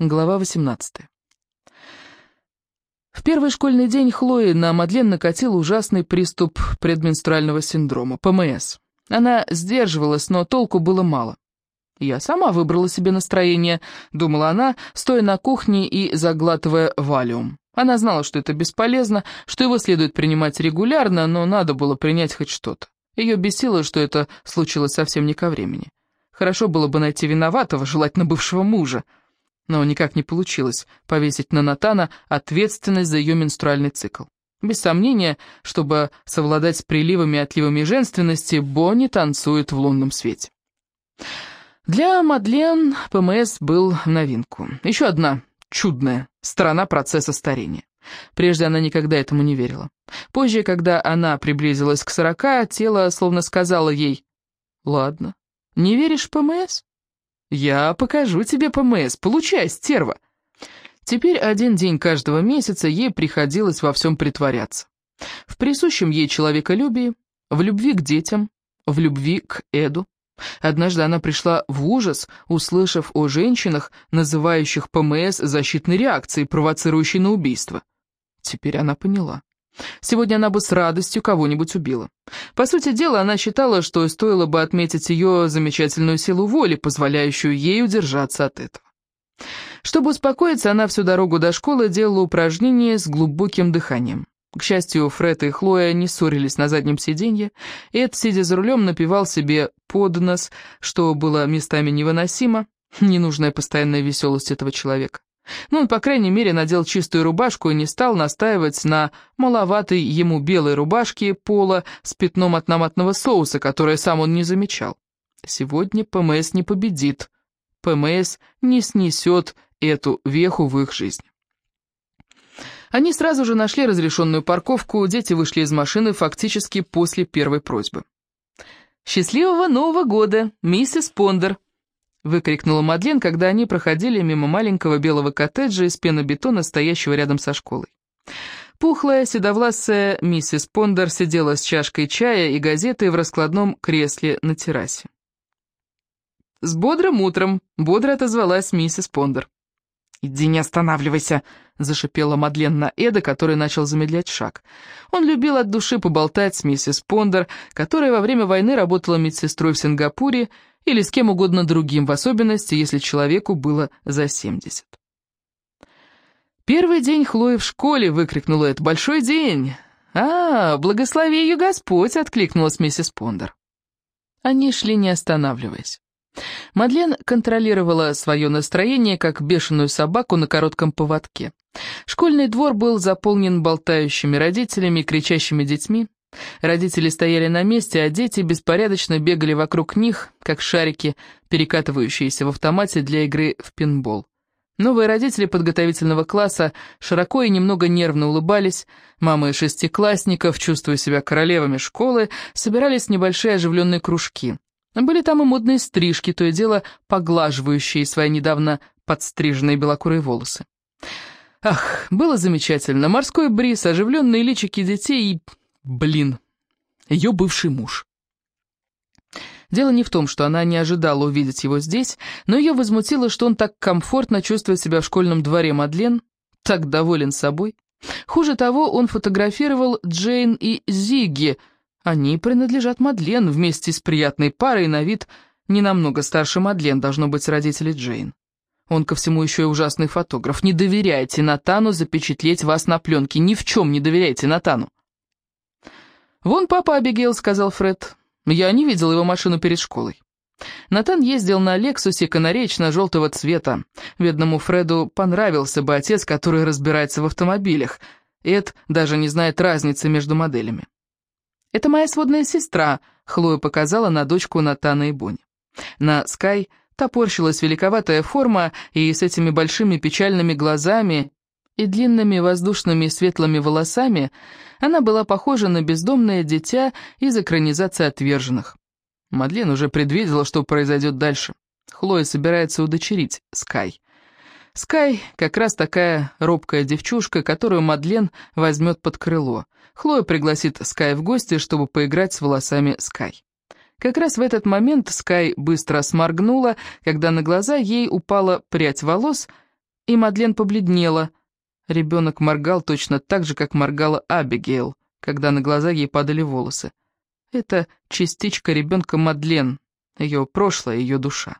Глава 18. В первый школьный день Хлои на Мадлен накатил ужасный приступ предменструального синдрома, ПМС. Она сдерживалась, но толку было мало. «Я сама выбрала себе настроение», — думала она, стоя на кухне и заглатывая валиум. Она знала, что это бесполезно, что его следует принимать регулярно, но надо было принять хоть что-то. Ее бесило, что это случилось совсем не ко времени. Хорошо было бы найти виноватого, желательно бывшего мужа но никак не получилось повесить на Натана ответственность за ее менструальный цикл. Без сомнения, чтобы совладать с приливами и отливами женственности, Бонни танцует в лунном свете. Для Мадлен ПМС был новинку. Еще одна чудная сторона процесса старения. Прежде она никогда этому не верила. Позже, когда она приблизилась к сорока, тело словно сказало ей «Ладно, не веришь ПМС? «Я покажу тебе ПМС, получай, стерва!» Теперь один день каждого месяца ей приходилось во всем притворяться. В присущем ей человеколюбии, в любви к детям, в любви к Эду. Однажды она пришла в ужас, услышав о женщинах, называющих ПМС защитной реакцией, провоцирующей на убийство. Теперь она поняла. Сегодня она бы с радостью кого-нибудь убила. По сути дела, она считала, что стоило бы отметить ее замечательную силу воли, позволяющую ей удержаться от этого. Чтобы успокоиться, она всю дорогу до школы делала упражнения с глубоким дыханием. К счастью, Фред и Хлоя не ссорились на заднем сиденье. Эд, сидя за рулем, напевал себе под нос, что было местами невыносимо, ненужная постоянная веселость этого человека. Ну, он, по крайней мере, надел чистую рубашку и не стал настаивать на маловатой ему белой рубашке пола с пятном от томатного соуса, которое сам он не замечал. Сегодня ПМС не победит. ПМС не снесет эту веху в их жизни. Они сразу же нашли разрешенную парковку, дети вышли из машины фактически после первой просьбы. «Счастливого Нового года, миссис Пондер!» Выкрикнула Мадлен, когда они проходили мимо маленького белого коттеджа из пенобетона, стоящего рядом со школой. Пухлая, седовласая миссис Пондер сидела с чашкой чая и газетой в раскладном кресле на террасе. «С бодрым утром!» — бодро отозвалась миссис Пондер. «Иди, не останавливайся!» — зашипела Мадлен на Эда, который начал замедлять шаг. Он любил от души поболтать с миссис Пондер, которая во время войны работала медсестрой в Сингапуре или с кем угодно другим, в особенности, если человеку было за 70. «Первый день Хлои в школе!» — выкрикнула это. «Большой день!» «А, благослови ее Господь!» — откликнулась миссис Пондер. Они шли, не останавливаясь. Мадлен контролировала свое настроение, как бешеную собаку на коротком поводке. Школьный двор был заполнен болтающими родителями и кричащими детьми. Родители стояли на месте, а дети беспорядочно бегали вокруг них, как шарики, перекатывающиеся в автомате для игры в пинбол. Новые родители подготовительного класса широко и немного нервно улыбались, мамы шестиклассников, чувствуя себя королевами школы, собирались в небольшие оживленные кружки. Были там и модные стрижки, то и дело поглаживающие свои недавно подстриженные белокурые волосы. Ах, было замечательно, морской бриз, оживленные личики детей и Блин, ее бывший муж. Дело не в том, что она не ожидала увидеть его здесь, но ее возмутило, что он так комфортно чувствует себя в школьном дворе Мадлен, так доволен собой. Хуже того, он фотографировал Джейн и Зигги. Они принадлежат Мадлен вместе с приятной парой на вид не намного старше Мадлен, должно быть родители Джейн. Он ко всему еще и ужасный фотограф. Не доверяйте Натану запечатлеть вас на пленке, ни в чем не доверяйте Натану. «Вон папа Абигейл», — сказал Фред. «Я не видел его машину перед школой». Натан ездил на «Лексусе» канареечно-желтого цвета. Бедному Фреду понравился бы отец, который разбирается в автомобилях. Эд даже не знает разницы между моделями. «Это моя сводная сестра», — Хлоя показала на дочку Натана и Бонни. На Скай топорщилась великоватая форма, и с этими большими печальными глазами и длинными воздушными светлыми волосами она была похожа на бездомное дитя из экранизации «Отверженных». Мадлен уже предвидела, что произойдет дальше. Хлоя собирается удочерить Скай. Скай как раз такая робкая девчушка, которую Мадлен возьмет под крыло. Хлоя пригласит Скай в гости, чтобы поиграть с волосами Скай. Как раз в этот момент Скай быстро сморгнула, когда на глаза ей упала прядь волос — и Мадлен побледнела. Ребенок моргал точно так же, как моргала Абигейл, когда на глаза ей падали волосы. Это частичка ребенка Мадлен, ее прошлое, ее душа.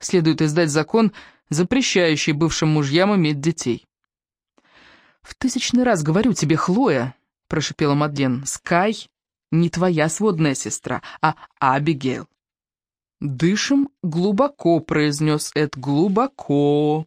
Следует издать закон, запрещающий бывшим мужьям иметь детей. «В тысячный раз говорю тебе, Хлоя», — прошипела Мадлен, — «Скай не твоя сводная сестра, а Абигейл». «Дышим глубоко», — произнес Эд, — «глубоко».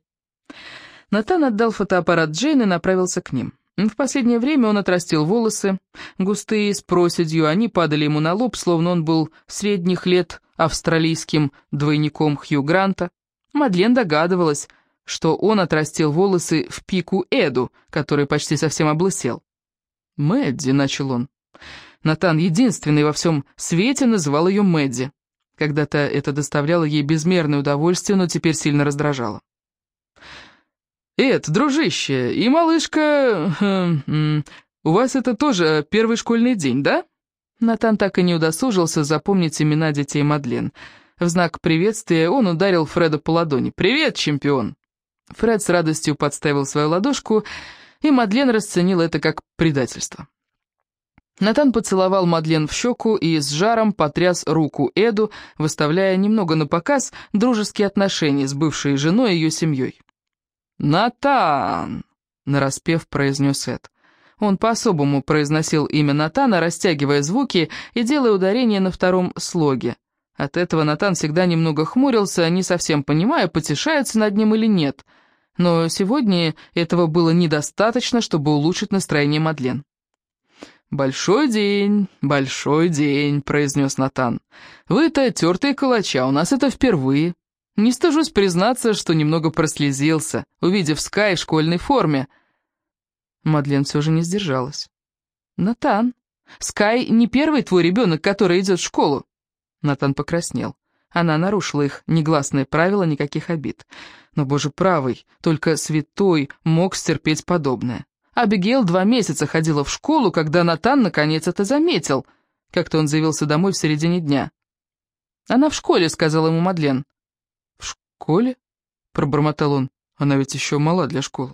Натан отдал фотоаппарат Джейн и направился к ним. В последнее время он отрастил волосы, густые, с проседью, они падали ему на лоб, словно он был средних лет австралийским двойником Хью Гранта. Мадлен догадывалась, что он отрастил волосы в пику Эду, который почти совсем облысел. «Мэдди», — начал он. Натан единственный во всем свете называл ее Мэдди. Когда-то это доставляло ей безмерное удовольствие, но теперь сильно раздражало. «Эд, дружище, и малышка... Э, у вас это тоже первый школьный день, да?» Натан так и не удосужился запомнить имена детей Мадлен. В знак приветствия он ударил Фреда по ладони. «Привет, чемпион!» Фред с радостью подставил свою ладошку, и Мадлен расценил это как предательство. Натан поцеловал Мадлен в щеку и с жаром потряс руку Эду, выставляя немного на показ дружеские отношения с бывшей женой и ее семьей. «Натан!» — нараспев произнес Эд. Он по-особому произносил имя Натана, растягивая звуки и делая ударение на втором слоге. От этого Натан всегда немного хмурился, не совсем понимая, потешается над ним или нет. Но сегодня этого было недостаточно, чтобы улучшить настроение Мадлен. «Большой день, большой день», — произнес Натан. «Вы-то тертые калача, у нас это впервые. Не стыжусь признаться, что немного прослезился, увидев Скай в школьной форме. Мадлен все же не сдержалась. «Натан, Скай не первый твой ребенок, который идет в школу?» Натан покраснел. Она нарушила их негласные правила, никаких обид. Но, боже правый, только святой мог стерпеть подобное. Абигейл два месяца ходила в школу, когда Натан наконец это заметил. Как-то он заявился домой в середине дня. «Она в школе», — сказала ему Мадлен школе?» — пробормотал он. «Она ведь еще мала для школы».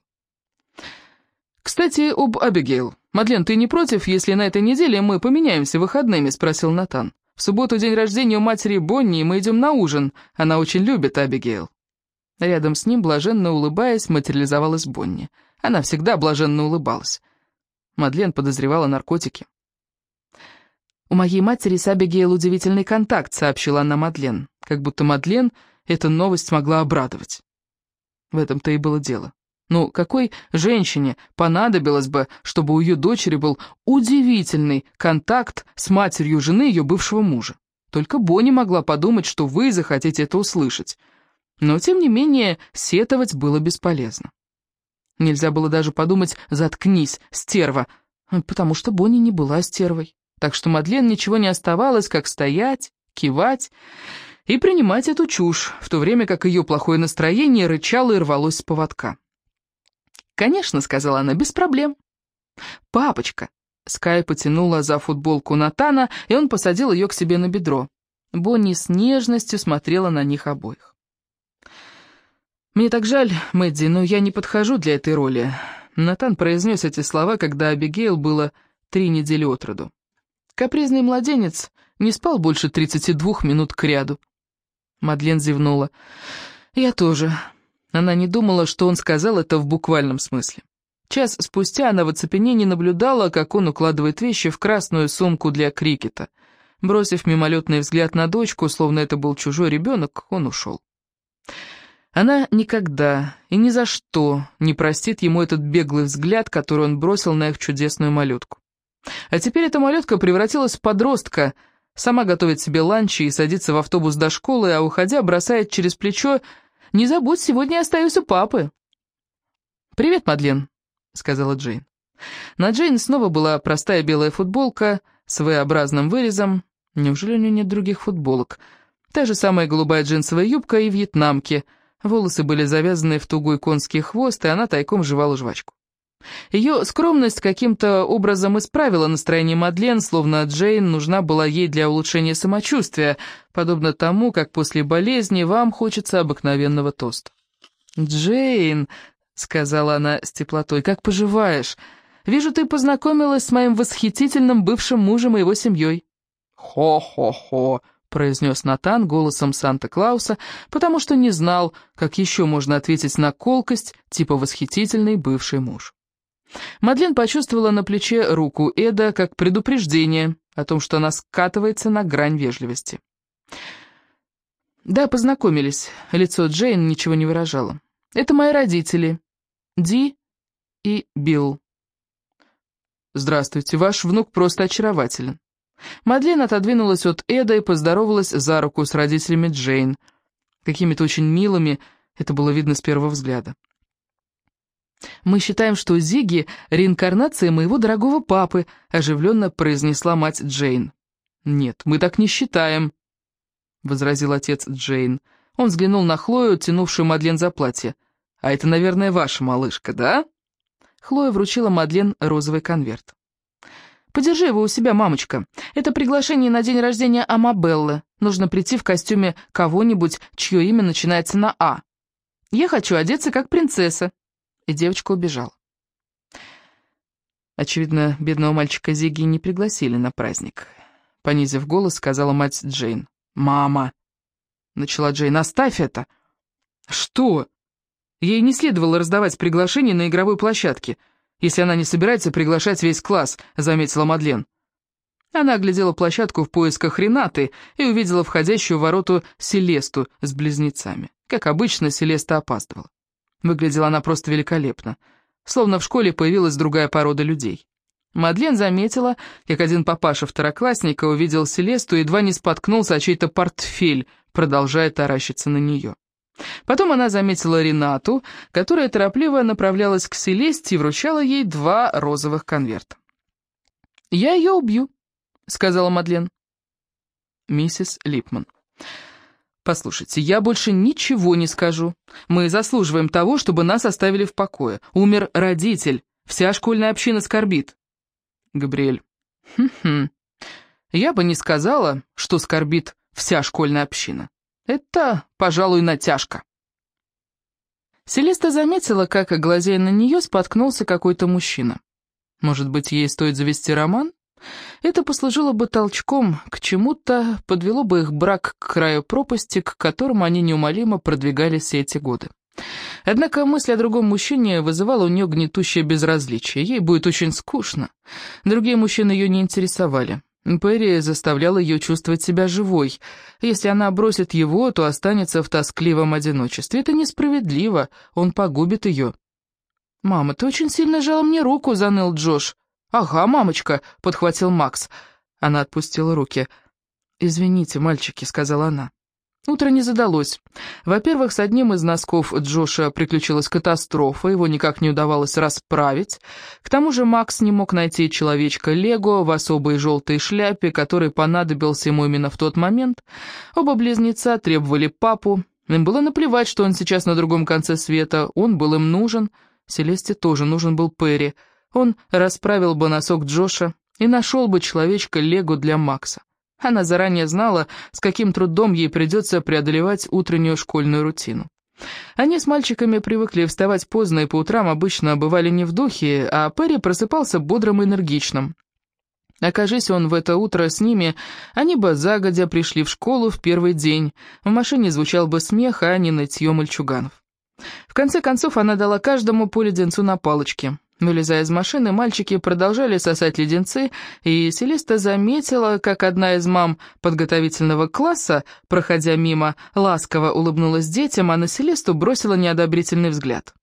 «Кстати, об Абигейл. Мадлен, ты не против, если на этой неделе мы поменяемся выходными?» — спросил Натан. «В субботу день рождения у матери Бонни, мы идем на ужин. Она очень любит Абигейл». Рядом с ним, блаженно улыбаясь, материализовалась Бонни. Она всегда блаженно улыбалась. Мадлен подозревала наркотики. «У моей матери с Абигейл удивительный контакт», — сообщила она Мадлен. Как будто Мадлен эта новость могла обрадовать. В этом-то и было дело. Ну, какой женщине понадобилось бы, чтобы у ее дочери был удивительный контакт с матерью жены ее бывшего мужа? Только Бонни могла подумать, что вы захотите это услышать. Но, тем не менее, сетовать было бесполезно. Нельзя было даже подумать «заткнись, стерва», потому что Бонни не была стервой. Так что Мадлен ничего не оставалось, как стоять, кивать и принимать эту чушь, в то время как ее плохое настроение рычало и рвалось с поводка. «Конечно», — сказала она, — «без проблем». «Папочка!» — Скай потянула за футболку Натана, и он посадил ее к себе на бедро. Бонни с нежностью смотрела на них обоих. «Мне так жаль, Мэдди, но я не подхожу для этой роли». Натан произнес эти слова, когда Абигейл было три недели от роду. Капризный младенец не спал больше тридцати двух минут к ряду. Мадлен зевнула. «Я тоже». Она не думала, что он сказал это в буквальном смысле. Час спустя она в оцепенении наблюдала, как он укладывает вещи в красную сумку для крикета. Бросив мимолетный взгляд на дочку, словно это был чужой ребенок, он ушел. Она никогда и ни за что не простит ему этот беглый взгляд, который он бросил на их чудесную малютку. А теперь эта малютка превратилась в подростка — Сама готовит себе ланчи и садится в автобус до школы, а уходя бросает через плечо «Не забудь, сегодня я остаюсь у папы». «Привет, Мадлен», — сказала Джейн. На Джейн снова была простая белая футболка с V-образным вырезом. Неужели у нее нет других футболок? Та же самая голубая джинсовая юбка и вьетнамки. Волосы были завязаны в тугой конский хвост, и она тайком жевала жвачку. Ее скромность каким-то образом исправила настроение Мадлен, словно Джейн нужна была ей для улучшения самочувствия, подобно тому, как после болезни вам хочется обыкновенного тоста. «Джейн!» сказала она с теплотой. «Как поживаешь? Вижу, ты познакомилась с моим восхитительным бывшим мужем и его семьей». «Хо-хо-хо», — произнес Натан голосом Санта-Клауса, потому что не знал, как еще можно ответить на колкость типа «восхитительный бывший муж». Мадлен почувствовала на плече руку Эда как предупреждение о том, что она скатывается на грань вежливости. «Да, познакомились». Лицо Джейн ничего не выражало. «Это мои родители. Ди и Билл». «Здравствуйте, ваш внук просто очарователен». Мадлен отодвинулась от Эда и поздоровалась за руку с родителями Джейн. Какими-то очень милыми, это было видно с первого взгляда. «Мы считаем, что Зиги — реинкарнация моего дорогого папы», — оживленно произнесла мать Джейн. «Нет, мы так не считаем», — возразил отец Джейн. Он взглянул на Хлою, тянувшую Мадлен за платье. «А это, наверное, ваша малышка, да?» Хлоя вручила Мадлен розовый конверт. «Подержи его у себя, мамочка. Это приглашение на день рождения Амабеллы. Нужно прийти в костюме кого-нибудь, чье имя начинается на «А». Я хочу одеться как принцесса». И девочка убежала. Очевидно, бедного мальчика Зиги не пригласили на праздник. Понизив голос, сказала мать Джейн. «Мама!» — начала Джейн. «Оставь это!» «Что?» Ей не следовало раздавать приглашение на игровой площадке, если она не собирается приглашать весь класс, заметила Мадлен. Она оглядела площадку в поисках Ренаты и увидела входящую в вороту Селесту с близнецами. Как обычно, Селеста опаздывала. Выглядела она просто великолепно, словно в школе появилась другая порода людей. Мадлен заметила, как один папаша второклассника увидел Селесту и едва не споткнулся о чей-то портфель, продолжая таращиться на нее. Потом она заметила Ренату, которая торопливо направлялась к Селесте и вручала ей два розовых конверта. «Я ее убью», — сказала Мадлен. Миссис Липман. «Послушайте, я больше ничего не скажу. Мы заслуживаем того, чтобы нас оставили в покое. Умер родитель, вся школьная община скорбит». Габриэль. Хм-хм. Я бы не сказала, что скорбит вся школьная община. Это, пожалуй, натяжка. Селеста заметила, как, глазея на нее, споткнулся какой-то мужчина. Может быть, ей стоит завести роман? Это послужило бы толчком к чему-то, подвело бы их брак к краю пропасти, к которому они неумолимо продвигались все эти годы. Однако мысль о другом мужчине вызывала у нее гнетущее безразличие. Ей будет очень скучно. Другие мужчины ее не интересовали. Перри заставляла ее чувствовать себя живой. Если она бросит его, то останется в тоскливом одиночестве. Это несправедливо, он погубит ее. «Мама, ты очень сильно жала мне руку», — заныл Джош. «Ага, мамочка», — подхватил Макс. Она отпустила руки. «Извините, мальчики», — сказала она. Утро не задалось. Во-первых, с одним из носков Джоша приключилась катастрофа, его никак не удавалось расправить. К тому же Макс не мог найти человечка Лего в особой желтой шляпе, который понадобился ему именно в тот момент. Оба близнеца требовали папу. Им было наплевать, что он сейчас на другом конце света, он был им нужен. Селесте тоже нужен был Перри. Он расправил бы носок Джоша и нашел бы человечка Лего для Макса. Она заранее знала, с каким трудом ей придется преодолевать утреннюю школьную рутину. Они с мальчиками привыкли вставать поздно и по утрам обычно бывали не в духе, а Перри просыпался бодрым и энергичным. Окажись он в это утро с ними, они бы загодя пришли в школу в первый день. В машине звучал бы смех, а не нытье мальчуганов. В конце концов, она дала каждому по леденцу на палочке. Вылезая из машины, мальчики продолжали сосать леденцы, и Селеста заметила, как одна из мам подготовительного класса, проходя мимо, ласково улыбнулась детям, а на Селесту бросила неодобрительный взгляд.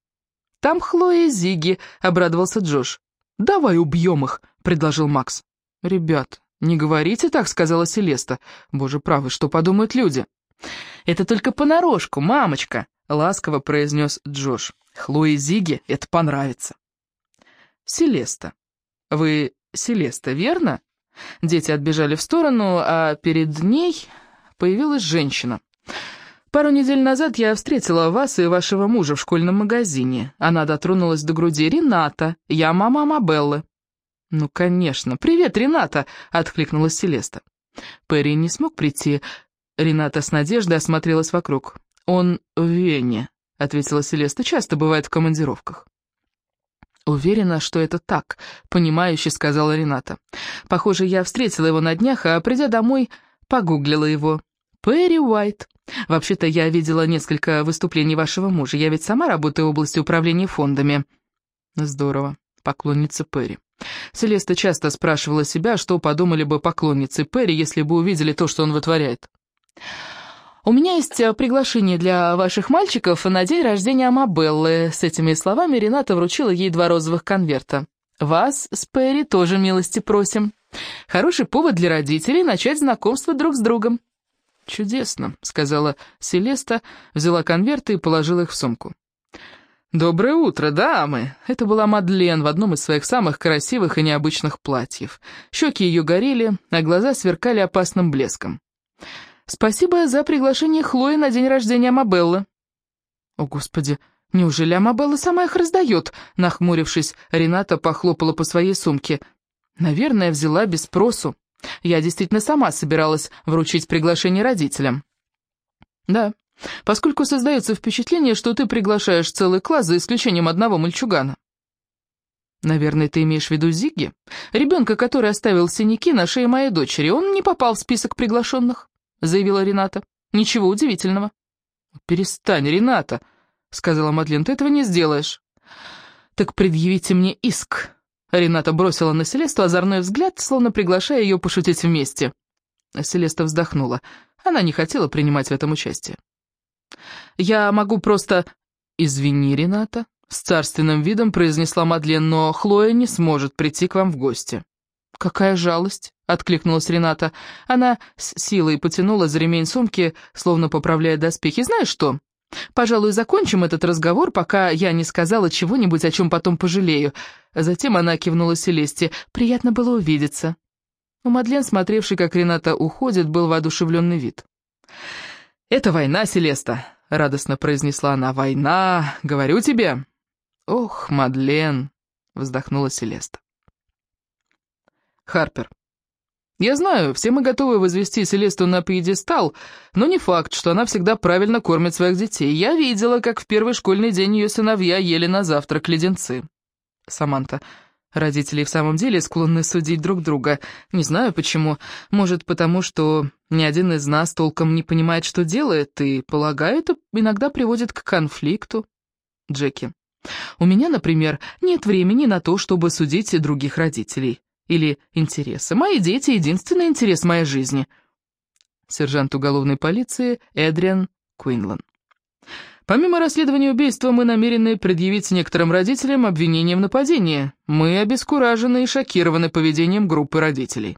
«Там Хлоя и Зиги», — обрадовался Джош. «Давай убьем их», — предложил Макс. «Ребят, не говорите так», — сказала Селеста. «Боже правый, что подумают люди?» «Это только понарошку, мамочка», — ласково произнес Джош. «Хлое и Зиги это понравится». Селеста. Вы Селеста, верно? Дети отбежали в сторону, а перед ней появилась женщина. Пару недель назад я встретила вас и вашего мужа в школьном магазине. Она дотронулась до груди. Рената, я мама Амабеллы. «Ну, конечно. Привет, Рената!» — откликнулась Селеста. Перри не смог прийти. Рената с надеждой осмотрелась вокруг. «Он в Вене», ответила Селеста, часто бывает в командировках. «Уверена, что это так», — понимающе сказала Рената. «Похоже, я встретила его на днях, а, придя домой, погуглила его. Перри Уайт. Вообще-то я видела несколько выступлений вашего мужа. Я ведь сама работаю в области управления фондами». «Здорово», — поклонница Перри. Селеста часто спрашивала себя, что подумали бы поклонницы Перри, если бы увидели то, что он вытворяет. «У меня есть э, приглашение для ваших мальчиков на день рождения Амабеллы». С этими словами Рената вручила ей два розовых конверта. «Вас с Перри тоже милости просим. Хороший повод для родителей начать знакомство друг с другом». «Чудесно», — сказала Селеста, взяла конверты и положила их в сумку. «Доброе утро, дамы!» Это была Мадлен в одном из своих самых красивых и необычных платьев. Щеки ее горели, а глаза сверкали опасным блеском. Спасибо за приглашение Хлои на день рождения Амабеллы». «О, Господи, неужели Амабелла сама их раздает?» Нахмурившись, Рената похлопала по своей сумке. «Наверное, взяла без спросу. Я действительно сама собиралась вручить приглашение родителям». «Да, поскольку создается впечатление, что ты приглашаешь целый класс за исключением одного мальчугана». «Наверное, ты имеешь в виду Зигги? Ребенка, который оставил синяки на шее моей дочери. Он не попал в список приглашенных». — заявила Рената. «Ничего удивительного». «Перестань, Рената», — сказала Мадлен, — «ты этого не сделаешь». «Так предъявите мне иск». Рената бросила на Селесту озорной взгляд, словно приглашая ее пошутить вместе. Селеста вздохнула. Она не хотела принимать в этом участие. «Я могу просто...» «Извини, Рената», — с царственным видом произнесла Мадлен, «но Хлоя не сможет прийти к вам в гости». «Какая жалость!» — откликнулась Рената. Она с силой потянула за ремень сумки, словно поправляя доспехи. «Знаешь что? Пожалуй, закончим этот разговор, пока я не сказала чего-нибудь, о чем потом пожалею». Затем она кивнула Селесте. «Приятно было увидеться». У Мадлен, смотревший, как Рената уходит, был воодушевленный вид. «Это война, Селеста!» — радостно произнесла она. «Война! Говорю тебе!» «Ох, Мадлен!» — вздохнула Селеста. Харпер. Я знаю, все мы готовы возвести Селесту на пьедестал, но не факт, что она всегда правильно кормит своих детей. Я видела, как в первый школьный день ее сыновья ели на завтрак леденцы. Саманта. Родители в самом деле склонны судить друг друга. Не знаю почему. Может, потому что ни один из нас толком не понимает, что делает, и, полагаю, это иногда приводит к конфликту. Джеки. У меня, например, нет времени на то, чтобы судить других родителей или интересы. Мои дети — единственный интерес моей жизни. Сержант уголовной полиции Эдриан Куинлан. Помимо расследования убийства, мы намерены предъявить некоторым родителям обвинение в нападении. Мы обескуражены и шокированы поведением группы родителей.